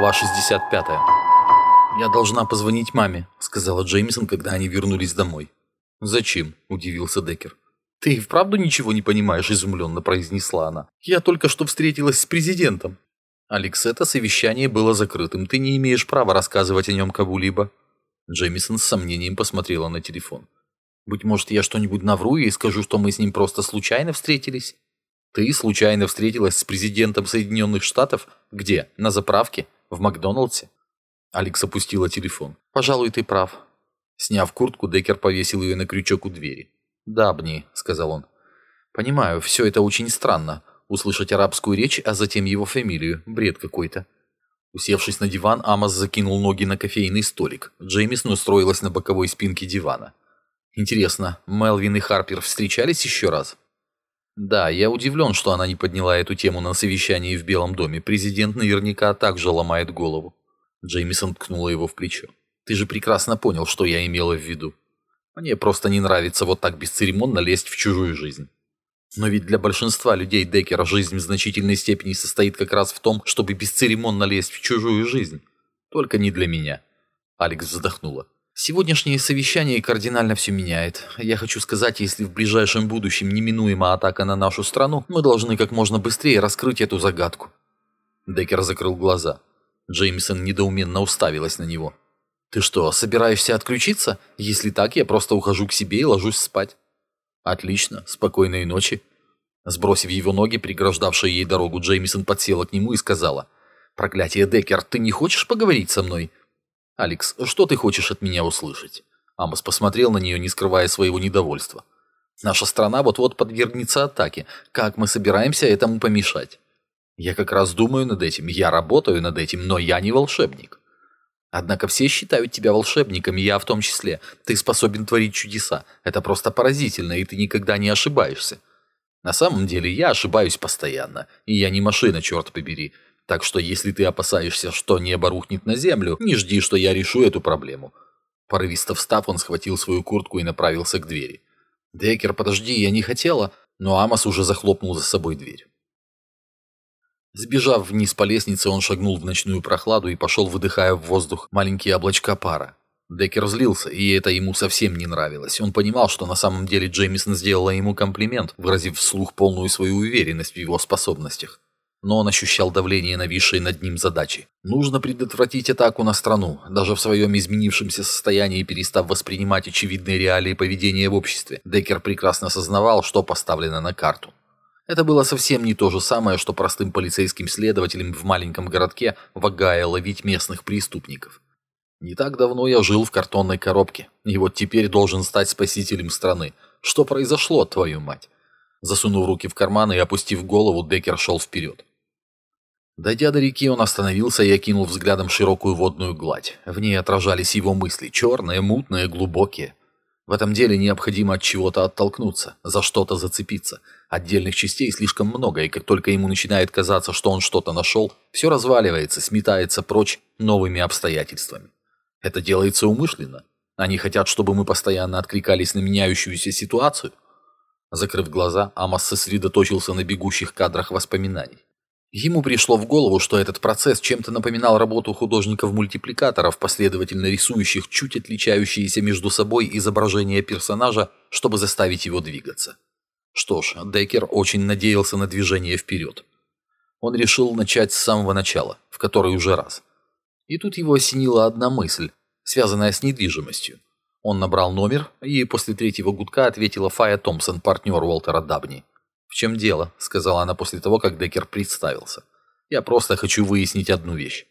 Глава 65. «Я должна позвонить маме», — сказала Джеймисон, когда они вернулись домой. «Зачем?» — удивился Деккер. «Ты и вправду ничего не понимаешь?» – изумленно произнесла она. «Я только что встретилась с президентом». «Алекс, это совещание было закрытым. Ты не имеешь права рассказывать о нем кому-либо». Джеймисон с сомнением посмотрела на телефон. «Быть может, я что-нибудь навру и скажу, что мы с ним просто случайно встретились?» «Ты случайно встретилась с президентом Соединенных Штатов? Где? На заправке? В Макдоналдсе?» Алекс опустила телефон. «Пожалуй, ты прав». Сняв куртку, Деккер повесил ее на крючок у двери. «Дабни», — сказал он. «Понимаю, все это очень странно. Услышать арабскую речь, а затем его фамилию. Бред какой-то». Усевшись на диван, Амос закинул ноги на кофейный столик. Джеймисон устроилась на боковой спинке дивана. «Интересно, Мелвин и Харпер встречались еще раз?» «Да, я удивлен, что она не подняла эту тему на совещании в Белом доме. Президент наверняка также ломает голову». Джеймисон ткнула его в плечо. «Ты же прекрасно понял, что я имела в виду». Мне просто не нравится вот так бесцеремонно лезть в чужую жизнь. Но ведь для большинства людей Деккера жизнь в значительной степени состоит как раз в том, чтобы бесцеремонно лезть в чужую жизнь. Только не для меня. Алекс вздохнула. Сегодняшнее совещание кардинально все меняет. Я хочу сказать, если в ближайшем будущем неминуема атака на нашу страну, мы должны как можно быстрее раскрыть эту загадку. Деккер закрыл глаза. Джеймисон недоуменно уставилась на него. «Ты что, собираешься отключиться? Если так, я просто ухожу к себе и ложусь спать». «Отлично. Спокойной ночи». Сбросив его ноги, преграждавшие ей дорогу, Джеймисон подсела к нему и сказала. «Проклятие, Деккер, ты не хочешь поговорить со мной?» «Алекс, что ты хочешь от меня услышать?» Амос посмотрел на нее, не скрывая своего недовольства. «Наша страна вот-вот подвергнется атаке. Как мы собираемся этому помешать?» «Я как раз думаю над этим, я работаю над этим, но я не волшебник». Однако все считают тебя волшебником, и я в том числе. Ты способен творить чудеса. Это просто поразительно, и ты никогда не ошибаешься. На самом деле я ошибаюсь постоянно, и я не машина, черт побери. Так что если ты опасаешься, что небо рухнет на землю, не жди, что я решу эту проблему. Порывисто встав, он схватил свою куртку и направился к двери. «Деккер, подожди, я не хотела...» Но Амос уже захлопнул за собой дверь. Сбежав вниз по лестнице, он шагнул в ночную прохладу и пошел, выдыхая в воздух маленькие облачка пара. Деккер злился, и это ему совсем не нравилось. Он понимал, что на самом деле Джеймисон сделала ему комплимент, выразив вслух полную свою уверенность в его способностях. Но он ощущал давление нависшей над ним задачи. Нужно предотвратить атаку на страну, даже в своем изменившемся состоянии перестав воспринимать очевидные реалии поведения в обществе. Деккер прекрасно осознавал, что поставлено на карту. Это было совсем не то же самое, что простым полицейским следователям в маленьком городке Вагая ловить местных преступников. Не так давно я жил в картонной коробке, и вот теперь должен стать спасителем страны. Что произошло, твою мать? Засунув руки в карманы и опустив голову, Деккер шел вперед. Дойдя до реки, он остановился и окинул взглядом широкую водную гладь. В ней отражались его мысли, черные, мутные, глубокие. В этом деле необходимо от чего-то оттолкнуться, за что-то зацепиться. Отдельных частей слишком много, и как только ему начинает казаться, что он что-то нашел, все разваливается, сметается прочь новыми обстоятельствами. Это делается умышленно. Они хотят, чтобы мы постоянно откликались на меняющуюся ситуацию. Закрыв глаза, Амос сосредоточился на бегущих кадрах воспоминаний. Ему пришло в голову, что этот процесс чем-то напоминал работу художников-мультипликаторов, последовательно рисующих чуть отличающиеся между собой изображения персонажа, чтобы заставить его двигаться. Что ж, Деккер очень надеялся на движение вперед. Он решил начать с самого начала, в который уже раз. И тут его осенила одна мысль, связанная с недвижимостью. Он набрал номер, и после третьего гудка ответила Фая Томпсон, партнер Уолтера Дабни. «В чем дело?» – сказала она после того, как Деккер представился. «Я просто хочу выяснить одну вещь.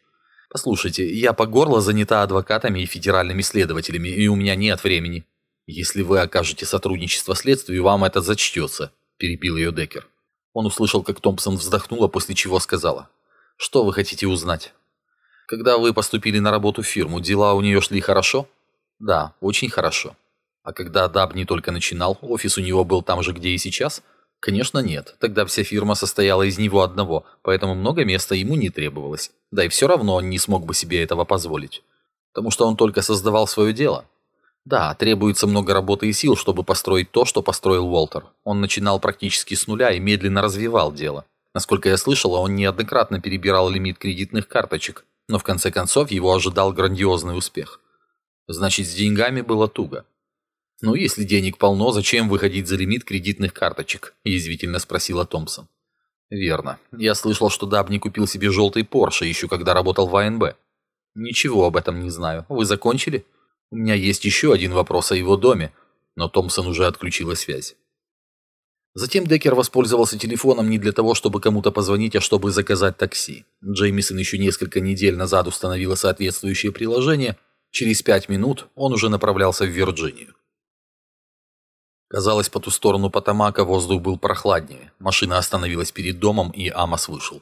Послушайте, я по горло занята адвокатами и федеральными следователями, и у меня нет времени. Если вы окажете сотрудничество следствию, вам это зачтется», – перебил ее Деккер. Он услышал, как Томпсон вздохнула, после чего сказала. «Что вы хотите узнать?» «Когда вы поступили на работу в фирму, дела у нее шли хорошо?» «Да, очень хорошо». «А когда Даб не только начинал, офис у него был там же, где и сейчас?» Конечно, нет. Тогда вся фирма состояла из него одного, поэтому много места ему не требовалось. Да и все равно он не смог бы себе этого позволить. Потому что он только создавал свое дело. Да, требуется много работы и сил, чтобы построить то, что построил Уолтер. Он начинал практически с нуля и медленно развивал дело. Насколько я слышала, он неоднократно перебирал лимит кредитных карточек, но в конце концов его ожидал грандиозный успех. Значит, с деньгами было туго. «Ну, если денег полно, зачем выходить за лимит кредитных карточек?» – язвительно спросила Томпсон. «Верно. Я слышал, что Дабни купил себе желтый Порше, еще когда работал в АНБ». «Ничего об этом не знаю. Вы закончили?» «У меня есть еще один вопрос о его доме», но Томпсон уже отключила связь. Затем Деккер воспользовался телефоном не для того, чтобы кому-то позвонить, а чтобы заказать такси. Джеймисон еще несколько недель назад установила соответствующее приложение. Через пять минут он уже направлялся в Вирджинию. Казалось, по ту сторону Потамака воздух был прохладнее. Машина остановилась перед домом, и Амос вышел.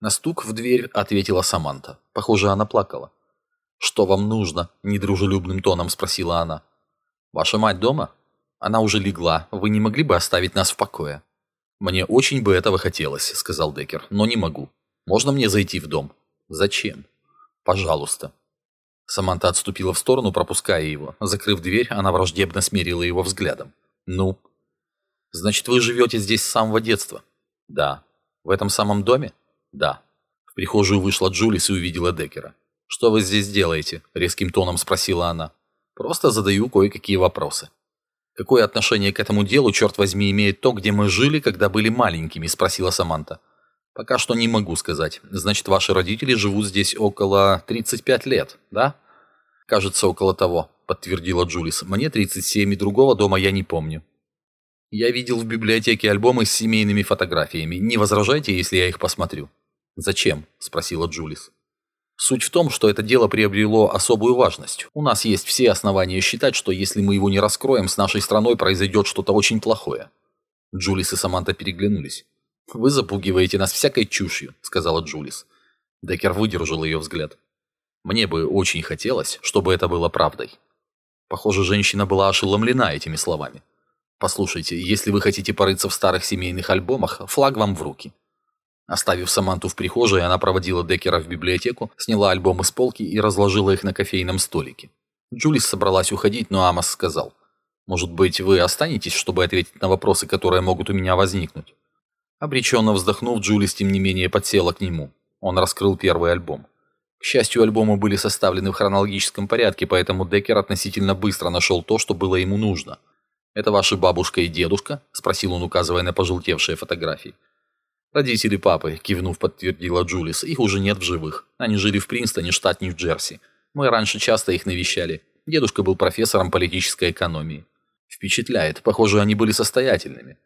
На стук в дверь ответила Саманта. Похоже, она плакала. «Что вам нужно?» – недружелюбным тоном спросила она. «Ваша мать дома?» Она уже легла. Вы не могли бы оставить нас в покое?» «Мне очень бы этого хотелось», — сказал Деккер, — «но не могу. Можно мне зайти в дом?» «Зачем?» «Пожалуйста». Саманта отступила в сторону, пропуская его. Закрыв дверь, она враждебно смерила его взглядом. «Ну?» «Значит, вы живете здесь с самого детства?» «Да». «В этом самом доме?» «Да». В прихожую вышла Джулис и увидела Деккера. «Что вы здесь делаете?» — резким тоном спросила она. «Просто задаю кое-какие вопросы». «Какое отношение к этому делу, черт возьми, имеет то, где мы жили, когда были маленькими?» – спросила Саманта. «Пока что не могу сказать. Значит, ваши родители живут здесь около 35 лет, да?» «Кажется, около того», – подтвердила Джулис. «Мне 37, и другого дома я не помню». «Я видел в библиотеке альбомы с семейными фотографиями. Не возражайте, если я их посмотрю?» «Зачем?» – спросила Джулис. Суть в том, что это дело приобрело особую важность. У нас есть все основания считать, что если мы его не раскроем, с нашей страной произойдет что-то очень плохое. Джулис и Саманта переглянулись. «Вы запугиваете нас всякой чушью», — сказала Джулис. Деккер выдержал ее взгляд. «Мне бы очень хотелось, чтобы это было правдой». Похоже, женщина была ошеломлена этими словами. «Послушайте, если вы хотите порыться в старых семейных альбомах, флаг вам в руки. Оставив Саманту в прихожей, она проводила Деккера в библиотеку, сняла альбомы с полки и разложила их на кофейном столике. Джулис собралась уходить, но Амос сказал, «Может быть, вы останетесь, чтобы ответить на вопросы, которые могут у меня возникнуть?» Обреченно вздохнув, Джулис тем не менее подсела к нему. Он раскрыл первый альбом. К счастью, альбомы были составлены в хронологическом порядке, поэтому Деккер относительно быстро нашел то, что было ему нужно. «Это ваши бабушка и дедушка?» – спросил он, указывая на пожелтевшие фотографии. «Родители папы», – кивнув, подтвердила Джулис. «Их уже нет в живых. Они жили в Принстоне, штат Нью-Джерси. Мы раньше часто их навещали. Дедушка был профессором политической экономии. Впечатляет. Похоже, они были состоятельными.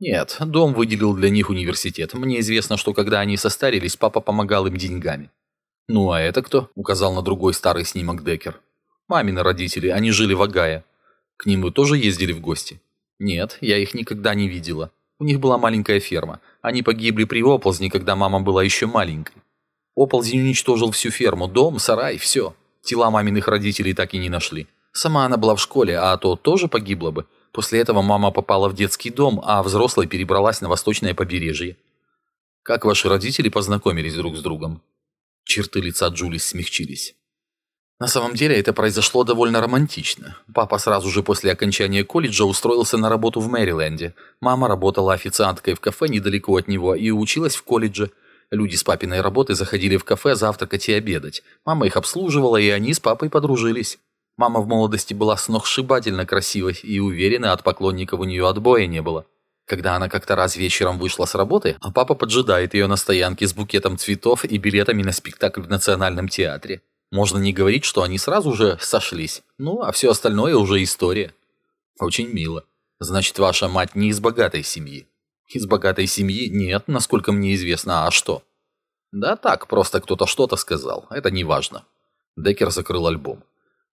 Нет, дом выделил для них университет. Мне известно, что когда они состарились, папа помогал им деньгами. «Ну а это кто?» – указал на другой старый снимок Деккер. «Мамины родители. Они жили в Агае. К ним вы тоже ездили в гости?» «Нет, я их никогда не видела. У них была маленькая ферма. Они погибли при оползне, когда мама была еще маленькой. Оползень уничтожил всю ферму, дом, сарай, все. Тела маминых родителей так и не нашли. Сама она была в школе, а то тоже погибла бы. После этого мама попала в детский дом, а взрослая перебралась на восточное побережье. Как ваши родители познакомились друг с другом? Черты лица Джулис смягчились. На самом деле это произошло довольно романтично. Папа сразу же после окончания колледжа устроился на работу в Мэриленде. Мама работала официанткой в кафе недалеко от него и училась в колледже. Люди с папиной работы заходили в кафе завтракать и обедать. Мама их обслуживала, и они с папой подружились. Мама в молодости была сногсшибательно красивой и уверена, от поклонников у нее отбоя не было. Когда она как-то раз вечером вышла с работы, а папа поджидает ее на стоянке с букетом цветов и билетами на спектакль в Национальном театре. Можно не говорить, что они сразу же сошлись. Ну, а все остальное уже история. Очень мило. Значит, ваша мать не из богатой семьи. Из богатой семьи нет, насколько мне известно. А что? Да так, просто кто-то что-то сказал. Это не важно. Деккер закрыл альбом.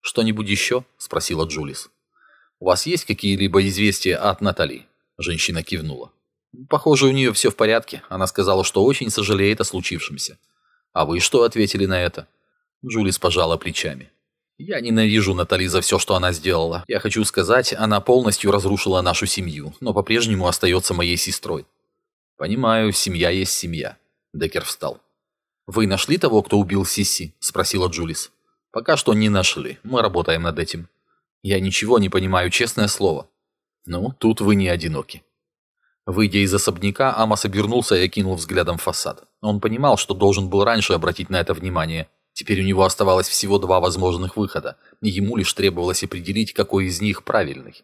«Что-нибудь еще?» – спросила Джулис. «У вас есть какие-либо известия от Натали?» Женщина кивнула. «Похоже, у нее все в порядке. Она сказала, что очень сожалеет о случившемся. А вы что ответили на это?» Джулис пожала плечами. «Я ненавижу Натали за все, что она сделала. Я хочу сказать, она полностью разрушила нашу семью, но по-прежнему остается моей сестрой». «Понимаю, семья есть семья». Деккер встал. «Вы нашли того, кто убил Сиси?» – спросила Джулис. «Пока что не нашли. Мы работаем над этим». «Я ничего не понимаю, честное слово». «Ну, тут вы не одиноки». Выйдя из особняка, Амос обернулся и окинул взглядом фасад. Он понимал, что должен был раньше обратить на это внимание – Теперь у него оставалось всего два возможных выхода, и ему лишь требовалось определить, какой из них правильный.